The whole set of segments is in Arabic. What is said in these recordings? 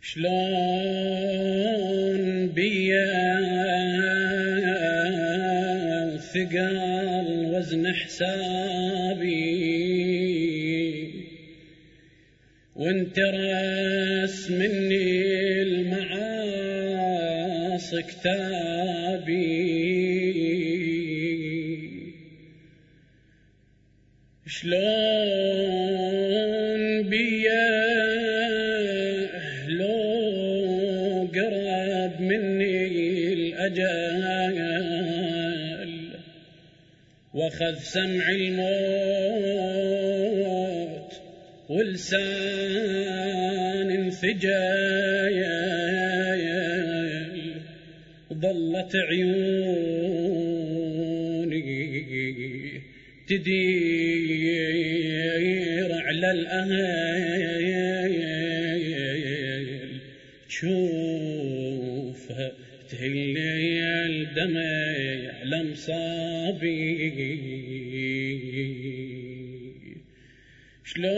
شلون بيا وثقال وزن حسابي؟ وانت راس مني المعاصي كتابي. شلون بيا سمع الموت ولسان انفجايل ظلت عيوني تدير على الأهل تشوفها تهلي الدمع لمصابي شلون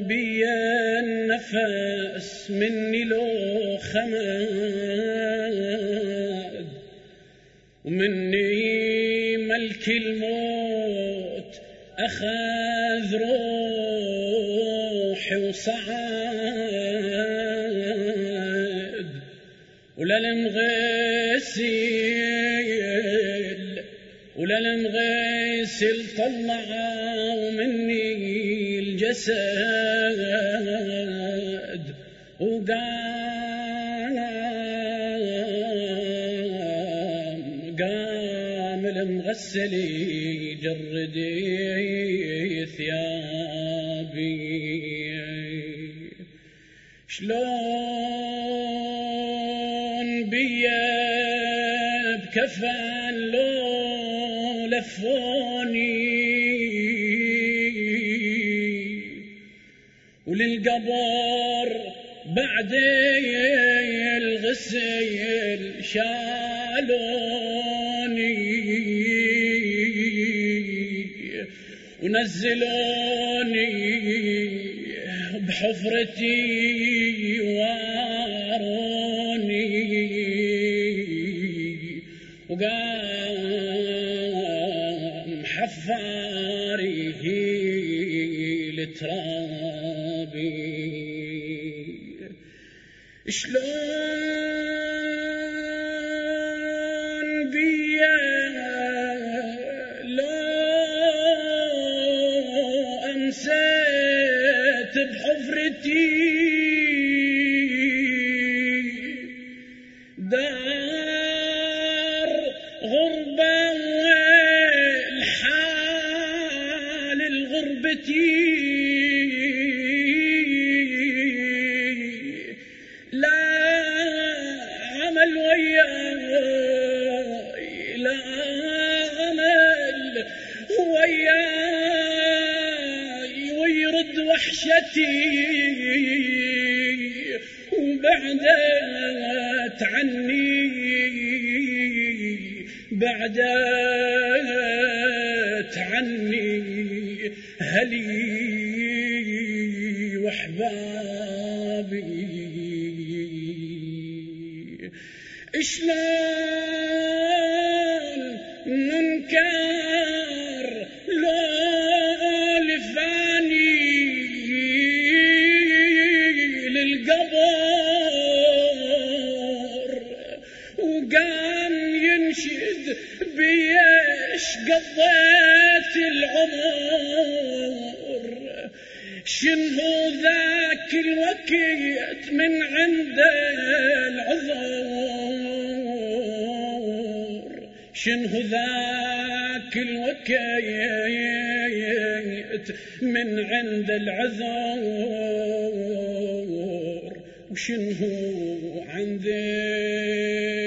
بيا النفس مني لو خمد؟ ومني ملك الموت أخذ روحي وصعد. ولا المغسل ولا المغسل طلعوا مني الجسد. وقام قام المغسل يجرد ثيابي. شلون وللقبر بعد الغسل شالوني. ونزلوني بحفرتي واروني. وقام شلون بيا لو أمسيت بحفرتي؟ دار غربة والحال الغربتي. وبعدت عني بعدت عني. هلي وأحبابي. شلون منكر؟ بيش قضيت العمر. شنو ذاك الوقت من عند العذر؟ شنو ذاك الوقت من عند العذر؟ وشنو عندك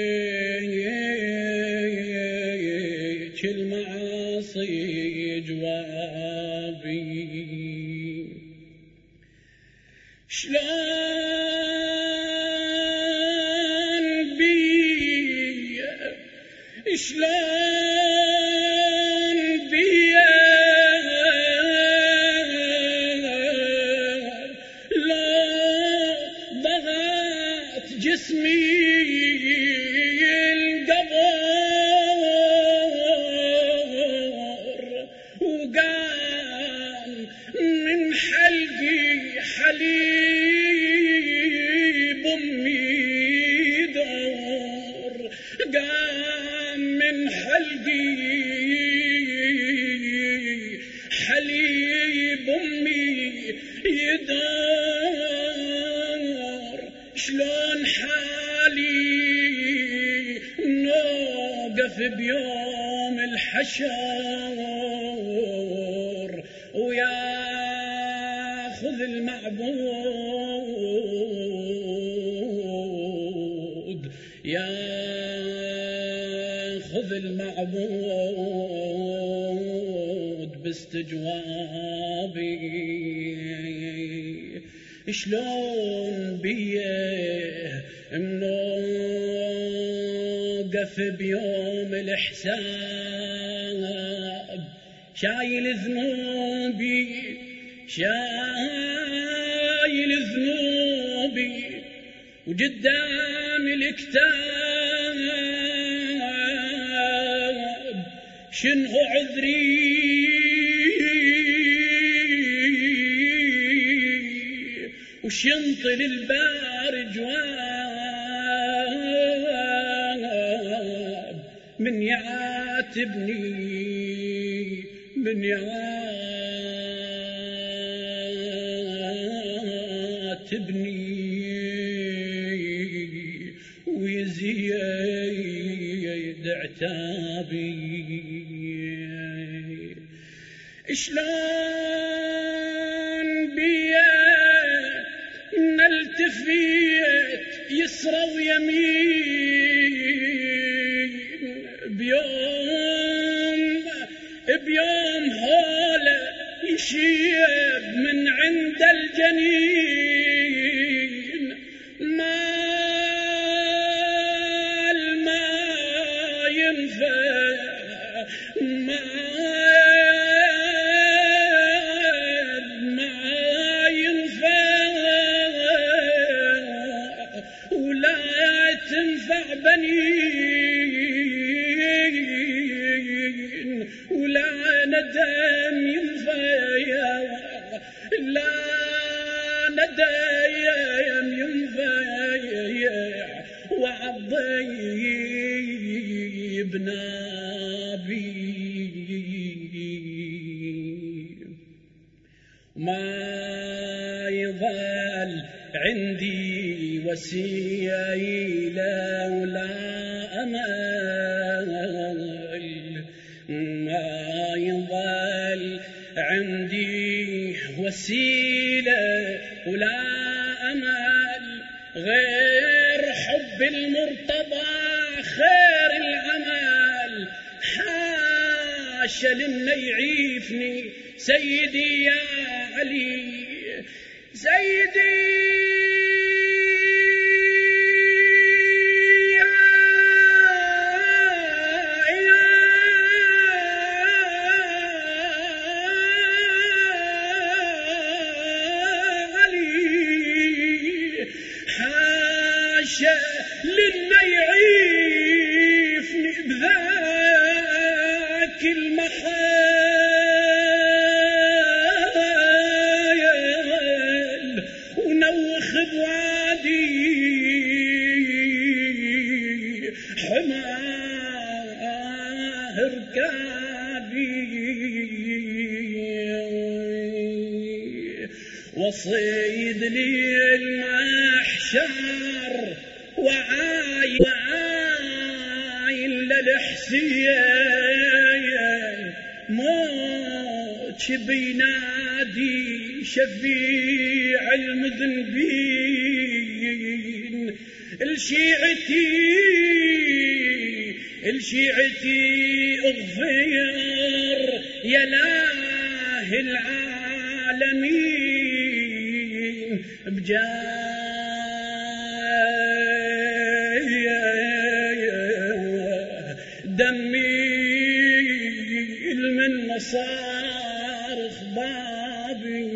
شلون حليب أمي يدور شلون حالي؟ نوقف بيوم الحشر وياخذ المعبود ياخذ المعبود. باستجوابي. شلون بيه منوقف بيوم الحساب؟ شايل ذنوبي شايل ذنوبي وقدام الكتاب. شنو عذري؟ وشنطل البار جواب من يعاتبني من يعاتبني ويزيد عتابي. شلون نلتفيت يسرى ويمين بيوم بيوم هوله يشيب من عند الجنين. مال ما ينفع مال ولا ندم ينفع لا ندم ينفع وعضي بنابي ما يظل عندي وسيلة ولا أمل. عندي وسيلة ولا أمل غير حب المرتضى خير العمل حاشا لنا يعيفني سيدي يا علي سيدي وصيد لي المحشر وعاي وعاي للحسين. موت بينادي شفيع المذنبين. الشيعتي الشيعتي اغفر يا لاهي العالمين. بجاه دمي من صار خبابي